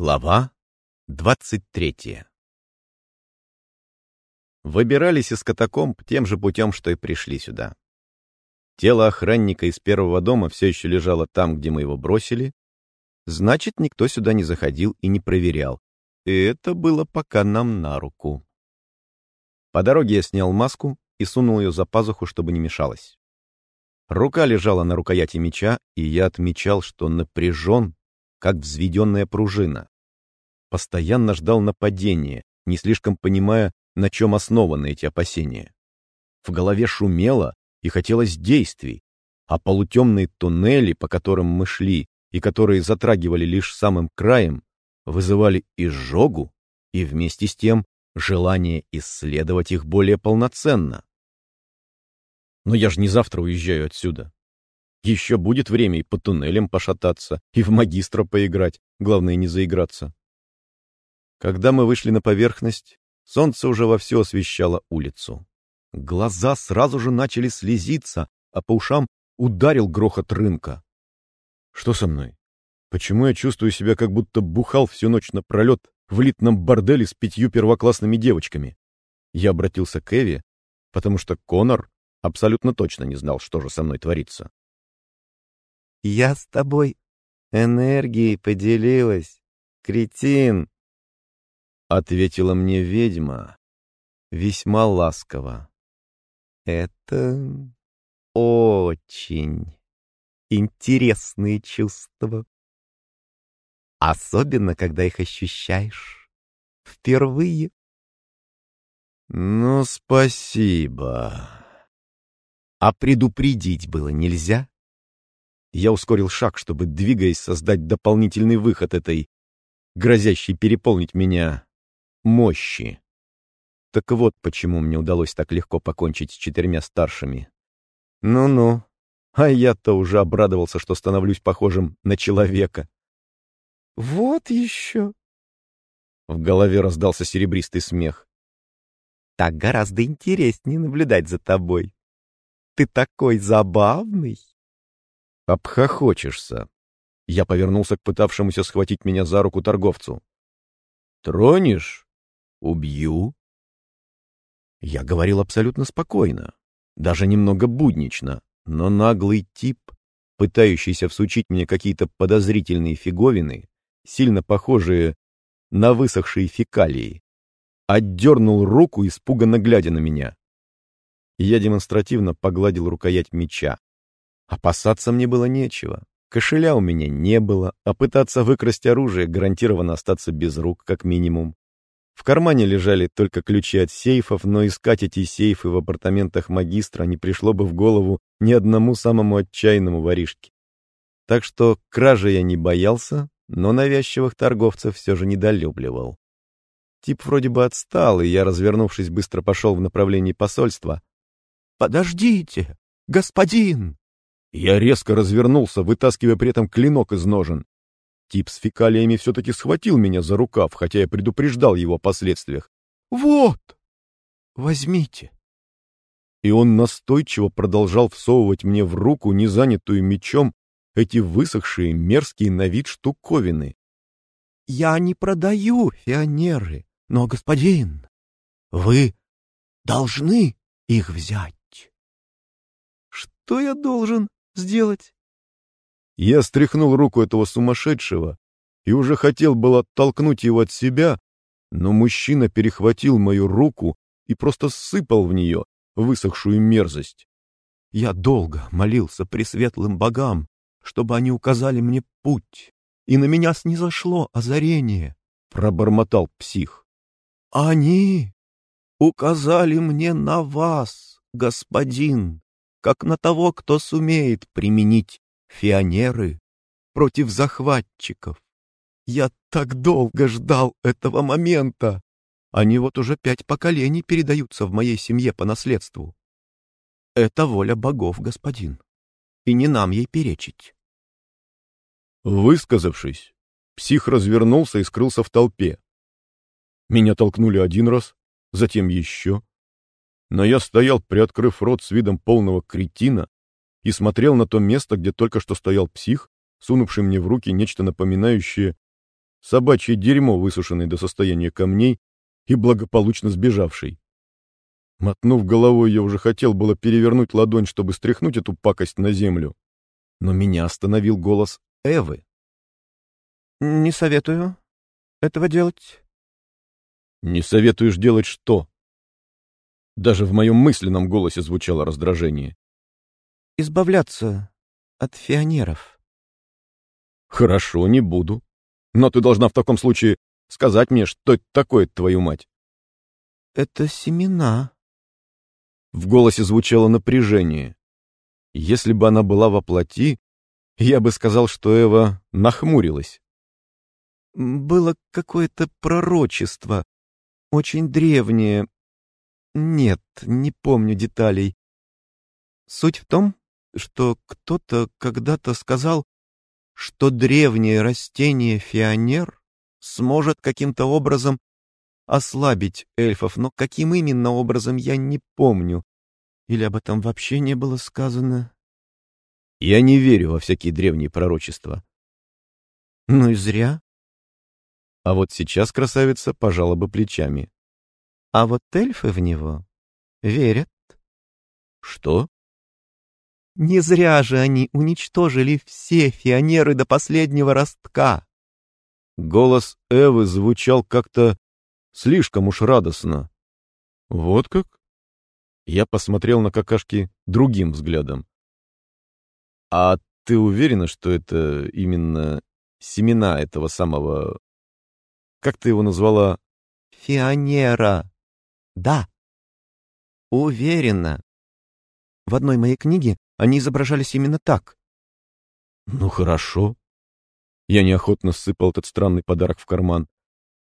Глава 23 Выбирались из катакомб тем же путем, что и пришли сюда. Тело охранника из первого дома все еще лежало там, где мы его бросили. Значит, никто сюда не заходил и не проверял. И это было пока нам на руку. По дороге я снял маску и сунул ее за пазуху, чтобы не мешалось. Рука лежала на рукояти меча, и я отмечал, что напряжен как взведенная пружина. Постоянно ждал нападения, не слишком понимая, на чем основаны эти опасения. В голове шумело и хотелось действий, а полутемные туннели, по которым мы шли, и которые затрагивали лишь самым краем, вызывали изжогу и вместе с тем желание исследовать их более полноценно. Но я же не завтра уезжаю отсюда. Еще будет время и по туннелям пошататься, и в магистра поиграть, главное не заиграться. Когда мы вышли на поверхность, солнце уже вовсю освещало улицу. Глаза сразу же начали слезиться, а по ушам ударил грохот рынка. Что со мной? Почему я чувствую себя, как будто бухал всю ночь напролет в элитном борделе с пятью первоклассными девочками? Я обратился к Эви, потому что Конор абсолютно точно не знал, что же со мной творится. Я с тобой энергией поделилась, кретин, — ответила мне ведьма весьма ласково. Это очень интересные чувства. Особенно, когда их ощущаешь впервые. Ну, спасибо. А предупредить было нельзя? Я ускорил шаг, чтобы, двигаясь, создать дополнительный выход этой, грозящей переполнить меня, мощи. Так вот, почему мне удалось так легко покончить с четырьмя старшими. Ну-ну, а я-то уже обрадовался, что становлюсь похожим на человека. Вот еще. В голове раздался серебристый смех. Так гораздо интереснее наблюдать за тобой. Ты такой забавный. Обхохочешься. Я повернулся к пытавшемуся схватить меня за руку торговцу. Тронешь? Убью. Я говорил абсолютно спокойно, даже немного буднично, но наглый тип, пытающийся всучить мне какие-то подозрительные фиговины, сильно похожие на высохшие фекалии, отдернул руку, испуганно глядя на меня. Я демонстративно погладил рукоять меча, Опасаться мне было нечего. Кошеля у меня не было, а пытаться выкрасть оружие гарантированно остаться без рук, как минимум. В кармане лежали только ключи от сейфов, но искать эти сейфы в апартаментах магистра не пришло бы в голову ни одному самому отчаянному воришке. Так что кражи я не боялся, но навязчивых торговцев все же недолюбливал. Тип вроде бы отстал, и я, развернувшись, быстро пошел в направлении посольства. «Подождите, господин!» Я резко развернулся, вытаскивая при этом клинок из ножен. Тип с фекалиями все-таки схватил меня за рукав, хотя я предупреждал его о последствиях. «Вот! Возьмите!» И он настойчиво продолжал всовывать мне в руку, не занятую мечом, эти высохшие, мерзкие на вид штуковины. «Я не продаю фионеры, но, господин, вы должны их взять». «Что я должен?» Сделать?» Я стряхнул руку этого сумасшедшего и уже хотел был оттолкнуть его от себя, но мужчина перехватил мою руку и просто сыпал в нее высохшую мерзость. Я долго молился пресветлым богам, чтобы они указали мне путь, и на меня снизошло озарение, — пробормотал псих. Они указали мне на вас, господин, как на того, кто сумеет применить фионеры против захватчиков. Я так долго ждал этого момента. Они вот уже пять поколений передаются в моей семье по наследству. Это воля богов, господин, и не нам ей перечить. Высказавшись, псих развернулся и скрылся в толпе. Меня толкнули один раз, затем еще, но я стоял, приоткрыв рот с видом полного кретина, и смотрел на то место, где только что стоял псих, сунувший мне в руки нечто напоминающее собачье дерьмо, высушенное до состояния камней и благополучно сбежавший. Мотнув головой, я уже хотел было перевернуть ладонь, чтобы стряхнуть эту пакость на землю. Но меня остановил голос Эвы. «Не советую этого делать». «Не советуешь делать что?» Даже в моем мысленном голосе звучало раздражение. «Избавляться от фионеров». «Хорошо, не буду. Но ты должна в таком случае сказать мне, что это такое, твою мать». «Это семена». В голосе звучало напряжение. Если бы она была во плоти, я бы сказал, что Эва нахмурилась. «Было какое-то пророчество, очень древнее. Нет, не помню деталей. Суть в том, что кто-то когда-то сказал, что древнее растение фионер сможет каким-то образом ослабить эльфов, но каким именно образом я не помню. Или об этом вообще не было сказано? Я не верю во всякие древние пророчества. Ну и зря. А вот сейчас красавица пожала бы плечами. А вот эльфы в него верят. Что? Не зря же они уничтожили все фионеры до последнего ростка. Голос Эвы звучал как-то слишком уж радостно. Вот как? Я посмотрел на какашки другим взглядом. А ты уверена, что это именно семена этого самого... Как ты его назвала? Фионера. Да. Уверена. В одной моей книге они изображались именно так. Ну хорошо. Я неохотно сыпал этот странный подарок в карман.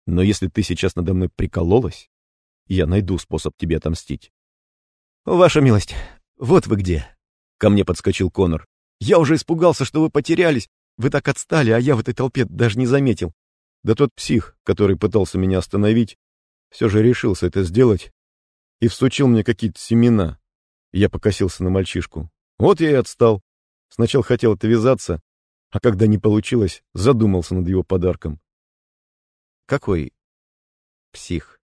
Но если ты сейчас надо мной прикололась, я найду способ тебе отомстить. «Ваша милость, вот вы где!» Ко мне подскочил Конор. «Я уже испугался, что вы потерялись. Вы так отстали, а я в этой толпе даже не заметил». Да тот псих, который пытался меня остановить, все же решился это сделать и всучил мне какие-то семена. Я покосился на мальчишку. Вот я и отстал. Сначала хотел отвязаться, а когда не получилось, задумался над его подарком. Какой псих?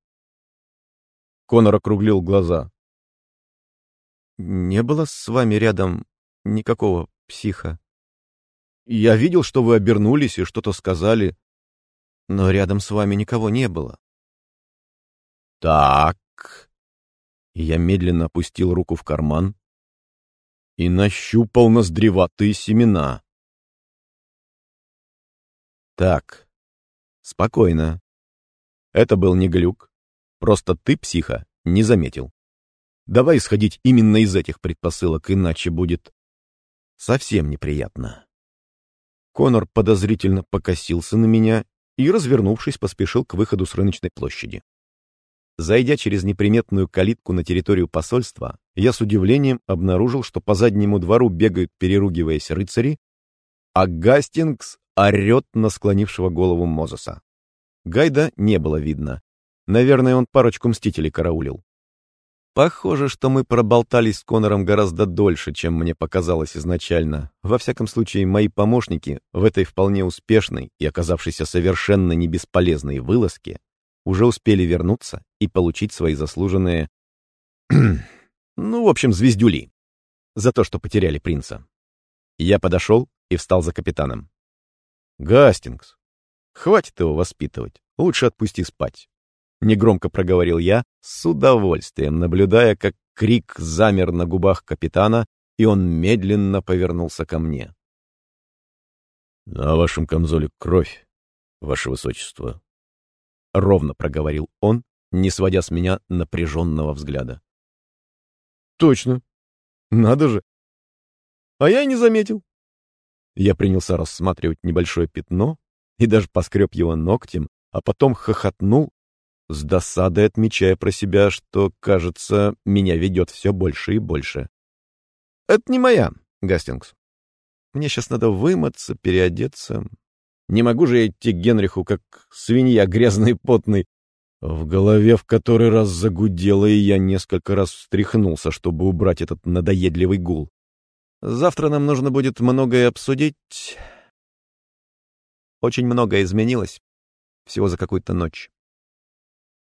Конор округлил глаза. Не было с вами рядом никакого психа. Я видел, что вы обернулись и что-то сказали. Но рядом с вами никого не было. Так. Я медленно опустил руку в карман и нащупал ноздреватые семена. Так, Спокойно. Это был не глюк. Просто ты, психа, не заметил. Давай исходить именно из этих предпосылок, иначе будет совсем неприятно. Конор подозрительно покосился на меня и, развернувшись, поспешил к выходу с рыночной площади. Зайдя через неприметную калитку на территорию посольства, я с удивлением обнаружил, что по заднему двору бегают, переругиваясь рыцари, а Гастингс орет на склонившего голову Мозеса. Гайда не было видно. Наверное, он парочку мстителей караулил. Похоже, что мы проболтались с Конором гораздо дольше, чем мне показалось изначально. Во всяком случае, мои помощники в этой вполне успешной и оказавшейся совершенно не бесполезной вылазке уже успели вернуться и получить свои заслуженные... ну, в общем, звездюли. За то, что потеряли принца. Я подошел и встал за капитаном. «Гастингс, хватит его воспитывать, лучше отпусти спать». Негромко проговорил я, с удовольствием наблюдая, как крик замер на губах капитана, и он медленно повернулся ко мне. «На вашем камзоле кровь, ваше высочество», — ровно проговорил он, не сводя с меня напряженного взгляда. «Точно. Надо же. А я и не заметил». Я принялся рассматривать небольшое пятно и даже поскреб его ногтем, а потом хохотнул, с досадой отмечая про себя, что, кажется, меня ведет все больше и больше. «Это не моя, Гастингс. Мне сейчас надо вымыться, переодеться. Не могу же я идти к Генриху, как свинья грязный потный. В голове в который раз загудело, и я несколько раз встряхнулся, чтобы убрать этот надоедливый гул. Завтра нам нужно будет многое обсудить. Очень многое изменилось Всего за какую-то ночь.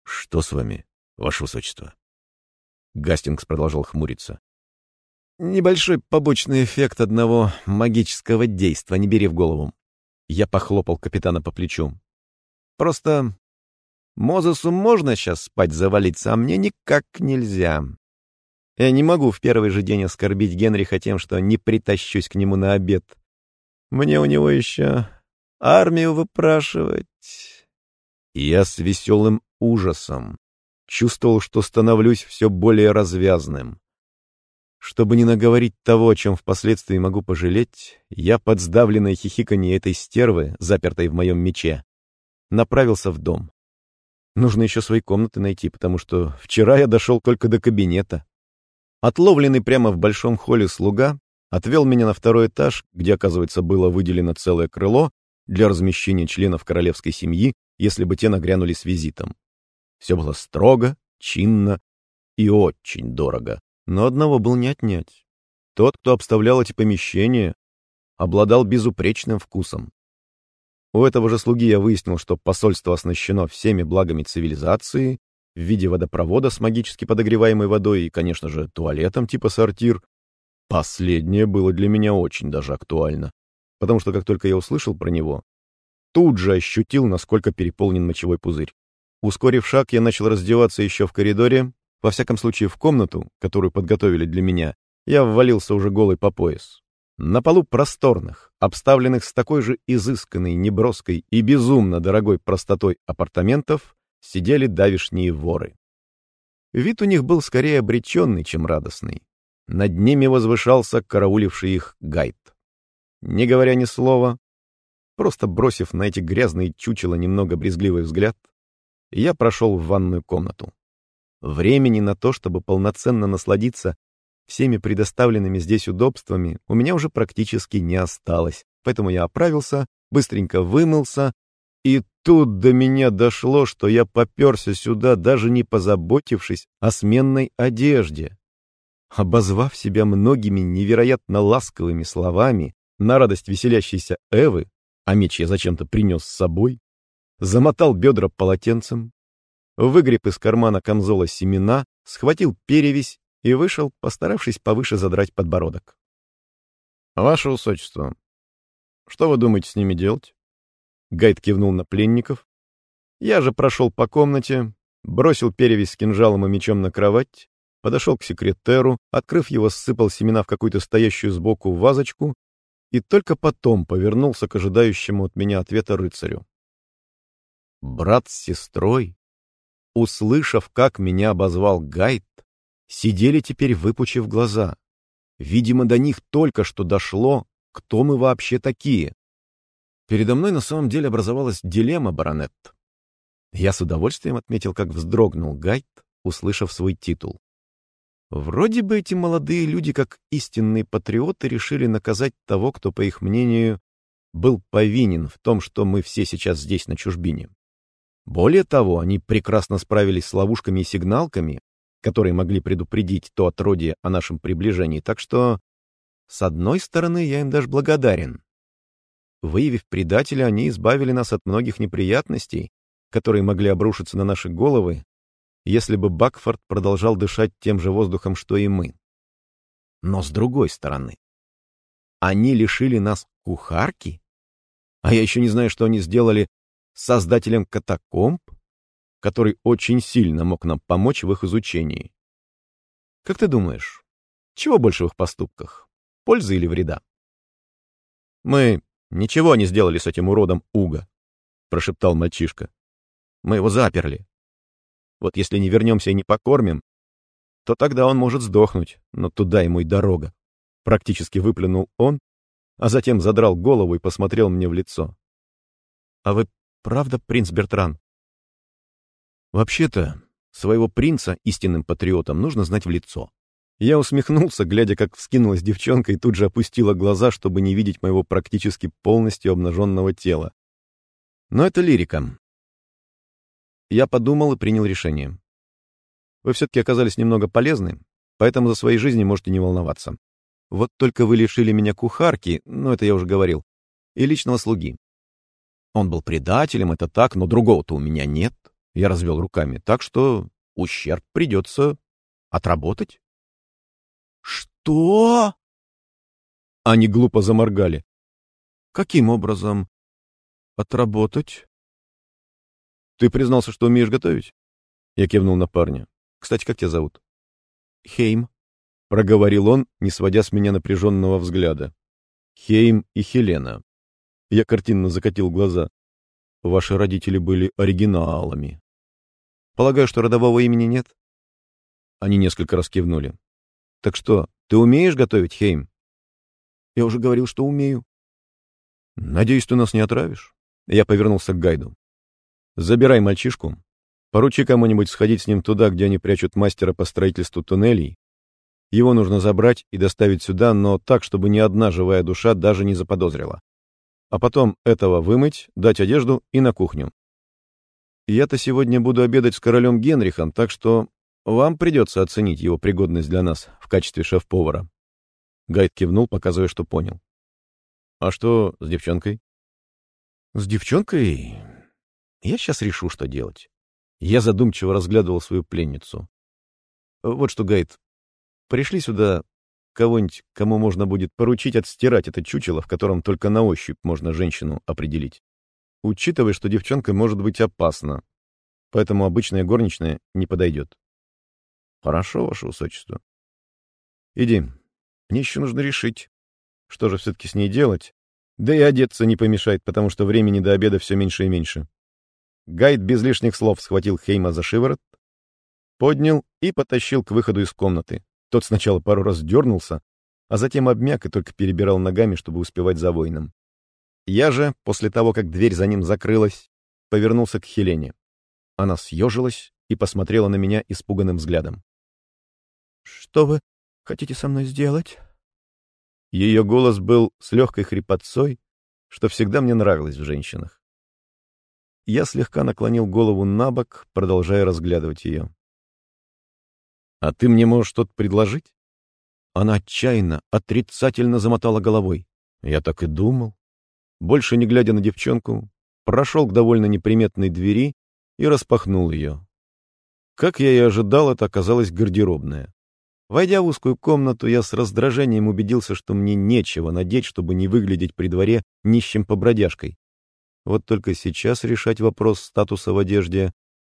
Что с вами, ваше высочество? Гастингс продолжал хмуриться. Небольшой побочный эффект одного магического действа, не бери в голову. Я похлопал капитана по плечу. Просто Мозесу можно сейчас спать завалиться, а мне никак нельзя. Я не могу в первый же день оскорбить Генриха тем, что не притащусь к нему на обед. Мне у него еще армию выпрашивать. Я с веселым ужасом чувствовал, что становлюсь все более развязным. Чтобы не наговорить того, о чем впоследствии могу пожалеть, я под сдавленное хихиканье этой стервы, запертой в моем мече, направился в дом. Нужно еще свои комнаты найти, потому что вчера я дошел только до кабинета. Отловленный прямо в большом холле слуга отвел меня на второй этаж, где, оказывается, было выделено целое крыло для размещения членов королевской семьи, если бы те нагрянули с визитом. Все было строго, чинно и очень дорого. Но одного был не отнять. Тот, кто обставлял эти помещения, обладал безупречным вкусом. У этого же слуги я выяснил, что посольство оснащено всеми благами цивилизации в виде водопровода с магически подогреваемой водой и, конечно же, туалетом типа сортир. Последнее было для меня очень даже актуально, потому что как только я услышал про него, тут же ощутил, насколько переполнен мочевой пузырь. Ускорив шаг, я начал раздеваться еще в коридоре, во всяком случае в комнату, которую подготовили для меня, я ввалился уже голый по пояс. На полу просторных, обставленных с такой же изысканной, неброской и безумно дорогой простотой апартаментов, сидели давишние воры. Вид у них был скорее обреченный, чем радостный. Над ними возвышался карауливший их гайд. Не говоря ни слова, просто бросив на эти грязные чучела немного брезгливый взгляд, я прошел в ванную комнату. Времени на то, чтобы полноценно насладиться всеми предоставленными здесь удобствами у меня уже практически не осталось, поэтому я оправился, быстренько вымылся, и тут до меня дошло, что я поперся сюда, даже не позаботившись о сменной одежде. Обозвав себя многими невероятно ласковыми словами на радость веселящейся Эвы, а меч я зачем-то принес с собой, замотал бедра полотенцем, выгреб из кармана камзола семена, схватил перевязь и вышел, постаравшись повыше задрать подбородок. «Ваше Высочество, что вы думаете с ними делать?» Гайд кивнул на пленников. Я же прошел по комнате, бросил перевязь с кинжалом и мечом на кровать, подошел к секретеру, открыв его, ссыпал семена в какую-то стоящую сбоку вазочку и только потом повернулся к ожидающему от меня ответа рыцарю. Брат с сестрой, услышав, как меня обозвал Гайд, сидели теперь выпучив глаза. Видимо, до них только что дошло, кто мы вообще такие. Передо мной на самом деле образовалась дилемма, баронет. Я с удовольствием отметил, как вздрогнул Гайд, услышав свой титул. Вроде бы эти молодые люди, как истинные патриоты, решили наказать того, кто, по их мнению, был повинен в том, что мы все сейчас здесь на чужбине. Более того, они прекрасно справились с ловушками и сигналками, которые могли предупредить то отродье о нашем приближении, так что, с одной стороны, я им даже благодарен. Выявив предателя, они избавили нас от многих неприятностей, которые могли обрушиться на наши головы, если бы Бакфорд продолжал дышать тем же воздухом, что и мы. Но с другой стороны, они лишили нас кухарки, а я еще не знаю, что они сделали создателем катакомб, который очень сильно мог нам помочь в их изучении. Как ты думаешь, чего больше в их поступках? Пользы или вреда? Мы ничего не сделали с этим уродом Уга, прошептал мальчишка. Мы его заперли. Вот если не вернемся и не покормим, то тогда он может сдохнуть, но туда ему и дорога. Практически выплюнул он, а затем задрал голову и посмотрел мне в лицо. — А вы правда принц Бертран? Вообще-то, своего принца истинным патриотом нужно знать в лицо. Я усмехнулся, глядя, как вскинулась девчонка и тут же опустила глаза, чтобы не видеть моего практически полностью обнаженного тела. Но это лирика. Я подумал и принял решение. Вы все-таки оказались немного полезны, поэтому за своей жизни можете не волноваться. Вот только вы лишили меня кухарки, ну это я уже говорил, и личного слуги. Он был предателем, это так, но другого-то у меня нет. Я развел руками, так что ущерб придется отработать. «Что?» Они глупо заморгали. «Каким образом отработать?» «Ты признался, что умеешь готовить?» Я кивнул на парня. «Кстати, как тебя зовут?» «Хейм», — проговорил он, не сводя с меня напряженного взгляда. «Хейм и Хелена». Я картинно закатил глаза. «Ваши родители были оригиналами». «Полагаю, что родового имени нет?» Они несколько раз кивнули. «Так что, ты умеешь готовить, Хейм?» «Я уже говорил, что умею». «Надеюсь, ты нас не отравишь?» Я повернулся к гайду. «Забирай мальчишку, поручи кому-нибудь сходить с ним туда, где они прячут мастера по строительству туннелей. Его нужно забрать и доставить сюда, но так, чтобы ни одна живая душа даже не заподозрила. А потом этого вымыть, дать одежду и на кухню. Я-то сегодня буду обедать с королем Генрихом, так что вам придется оценить его пригодность для нас в качестве шеф-повара. Гайд кивнул, показывая, что понял. А что с девчонкой? С девчонкой? Я сейчас решу, что делать. Я задумчиво разглядывал свою пленницу. Вот что, Гайд, пришли сюда кого-нибудь, кому можно будет поручить отстирать это чучело, в котором только на ощупь можно женщину определить. Учитывая, что девчонка может быть опасна, поэтому обычная горничная не подойдет. Хорошо, ваше высочество. Иди. Мне еще нужно решить, что же все-таки с ней делать. Да и одеться не помешает, потому что времени до обеда все меньше и меньше. Гайд без лишних слов схватил Хейма за шиворот, поднял и потащил к выходу из комнаты. Тот сначала пару раз дернулся, а затем обмяк и только перебирал ногами, чтобы успевать за воином. Я же, после того, как дверь за ним закрылась, повернулся к Хелене. Она съежилась и посмотрела на меня испуганным взглядом. Что вы хотите со мной сделать? Ее голос был с легкой хрипотцой, что всегда мне нравилось в женщинах. Я слегка наклонил голову на бок, продолжая разглядывать ее. «А ты мне можешь что-то предложить?» Она отчаянно, отрицательно замотала головой. Я так и думал. Больше не глядя на девчонку, прошел к довольно неприметной двери и распахнул ее. Как я и ожидал, это оказалась гардеробная. Войдя в узкую комнату, я с раздражением убедился, что мне нечего надеть, чтобы не выглядеть при дворе нищим побродяжкой. Вот только сейчас решать вопрос статуса в одежде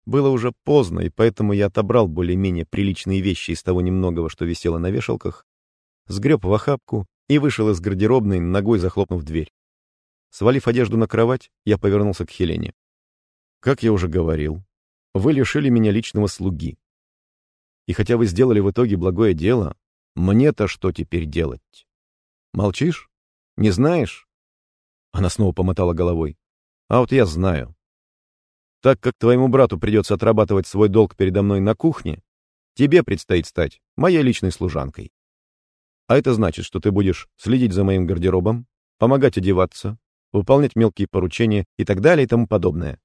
было уже поздно, и поэтому я отобрал более-менее приличные вещи из того немногого, что висело на вешалках, сгреб в охапку и вышел из гардеробной, ногой захлопнув дверь. Свалив одежду на кровать, я повернулся к Хелене. «Как я уже говорил, вы лишили меня личного слуги, и хотя вы сделали в итоге благое дело, мне-то что теперь делать? Молчишь? Не знаешь? Она снова помотала головой. А вот я знаю. Так как твоему брату придется отрабатывать свой долг передо мной на кухне, тебе предстоит стать моей личной служанкой. А это значит, что ты будешь следить за моим гардеробом, помогать одеваться, выполнять мелкие поручения и так далее и тому подобное.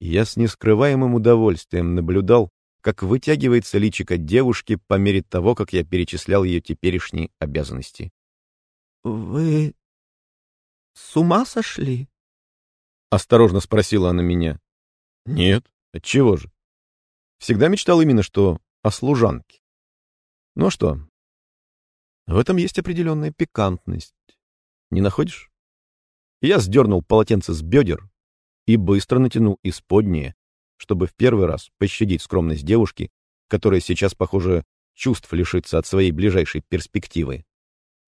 Я с нескрываемым удовольствием наблюдал, как вытягивается личико девушки по мере того, как я перечислял ее теперешние обязанности. «Вы с ума сошли?» — осторожно спросила она меня. «Нет, отчего же? Всегда мечтал именно что о служанке. Ну а что, в этом есть определенная пикантность. Не находишь?» Я сдернул полотенце с бедер и быстро натянул исподнее, чтобы в первый раз пощадить скромность девушки, которая сейчас, похоже, чувств лишится от своей ближайшей перспективы.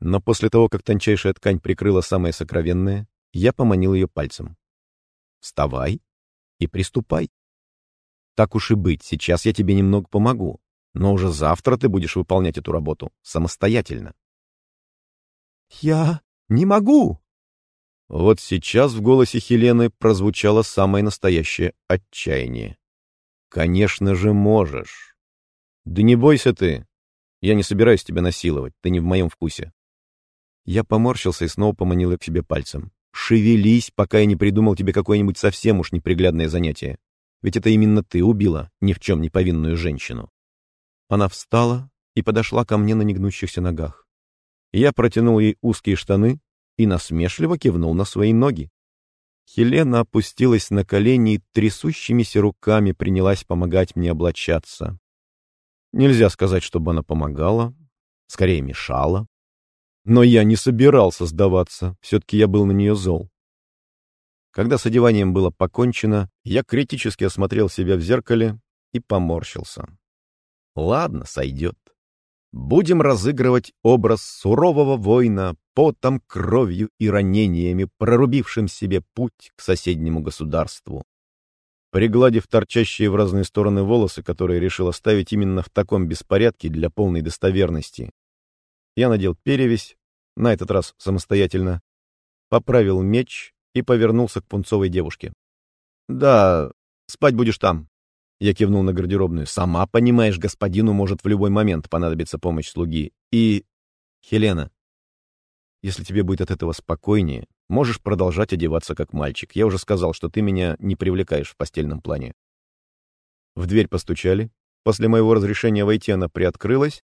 Но после того, как тончайшая ткань прикрыла самое сокровенное, я поманил ее пальцем. «Вставай и приступай. Так уж и быть, сейчас я тебе немного помогу, но уже завтра ты будешь выполнять эту работу самостоятельно». «Я не могу!» Вот сейчас в голосе Хелены прозвучало самое настоящее отчаяние. «Конечно же можешь!» «Да не бойся ты! Я не собираюсь тебя насиловать, ты не в моем вкусе!» Я поморщился и снова поманил ее к себе пальцем. «Шевелись, пока я не придумал тебе какое-нибудь совсем уж неприглядное занятие. Ведь это именно ты убила ни в чем не повинную женщину». Она встала и подошла ко мне на негнущихся ногах. Я протянул ей узкие штаны, и насмешливо кивнул на свои ноги. Хелена опустилась на колени и трясущимися руками принялась помогать мне облачаться. Нельзя сказать, чтобы она помогала, скорее мешала. Но я не собирался сдаваться, все-таки я был на нее зол. Когда с одеванием было покончено, я критически осмотрел себя в зеркале и поморщился. Ладно, сойдет. Будем разыгрывать образ сурового воина, потом, кровью и ранениями, прорубившим себе путь к соседнему государству. Пригладив торчащие в разные стороны волосы, которые решил оставить именно в таком беспорядке для полной достоверности, я надел перевязь, на этот раз самостоятельно, поправил меч и повернулся к пунцовой девушке. «Да, спать будешь там», я кивнул на гардеробную. «Сама понимаешь, господину может в любой момент понадобиться помощь слуги. И... Хелена, если тебе будет от этого спокойнее, можешь продолжать одеваться как мальчик. Я уже сказал, что ты меня не привлекаешь в постельном плане». В дверь постучали. После моего разрешения войти она приоткрылась,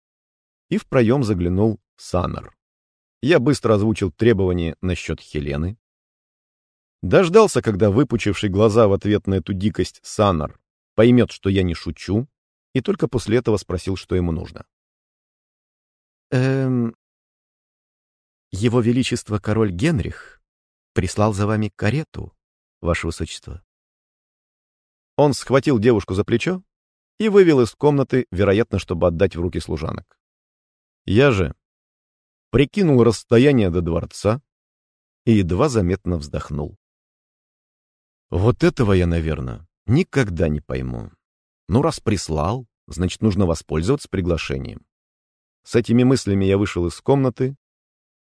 и в проем заглянул Саннер. Я быстро озвучил требования насчет Хелены. Дождался, когда выпучивший глаза в ответ на эту дикость Саннер поймет, что я не шучу, и только после этого спросил, что ему нужно. «Эм... Его Величество король Генрих прислал за вами карету, Ваше Высочество». Он схватил девушку за плечо и вывел из комнаты, вероятно, чтобы отдать в руки служанок. Я же прикинул расстояние до дворца и едва заметно вздохнул. Вот этого я, наверное, Никогда не пойму. Ну, раз прислал, значит, нужно воспользоваться приглашением. С этими мыслями я вышел из комнаты,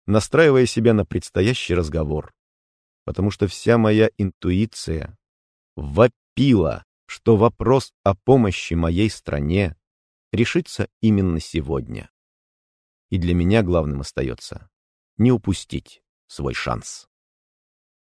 настраивая себя на предстоящий разговор, потому что вся моя интуиция вопила, что вопрос о помощи моей стране решится именно сегодня. И для меня главным остается не упустить свой шанс.